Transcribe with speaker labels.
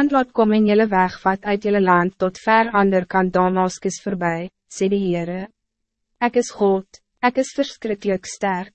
Speaker 1: vijand laat kom en jylle wegvat uit jylle land tot ver ander kan Damaskus voorbij, sê die Heere. Ek is God, ek is verschrikkelijk sterk.